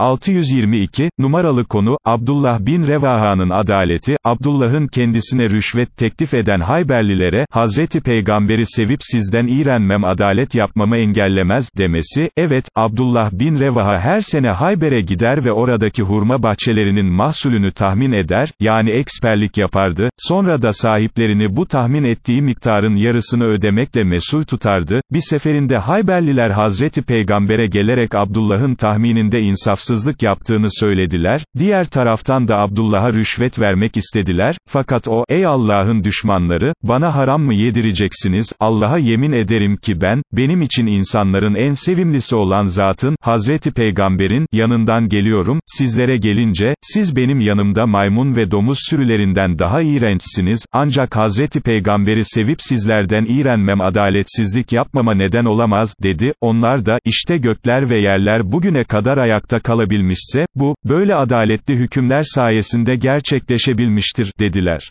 622, numaralı konu, Abdullah bin Revaha'nın adaleti, Abdullah'ın kendisine rüşvet teklif eden Hayberlilere, Hazreti Peygamberi sevip sizden iğrenmem adalet yapmamı engellemez, demesi, evet, Abdullah bin Revaha her sene Hayber'e gider ve oradaki hurma bahçelerinin mahsulünü tahmin eder, yani eksperlik yapardı, sonra da sahiplerini bu tahmin ettiği miktarın yarısını ödemekle mesul tutardı, bir seferinde Hayberliler Hazreti Peygamber'e gelerek Abdullah'ın tahmininde insafsızlık yaptığını söylediler, diğer taraftan da Abdullah'a rüşvet vermek istediler, fakat o, ey Allah'ın düşmanları, bana haram mı yedireceksiniz, Allah'a yemin ederim ki ben, benim için insanların en sevimlisi olan zatın, Hazreti Peygamber'in, yanından geliyorum, sizlere gelince, siz benim yanımda maymun ve domuz sürülerinden daha iğrençsiniz, ancak Hazreti Peygamber'i sevip sizlerden iğrenmem adaletsizlik yapmama neden olamaz, dedi, onlar da, işte gökler ve yerler bugüne kadar ayakta kalabilmişse, bu, böyle adaletli hükümler sayesinde gerçekleşebilmiştir, dediler.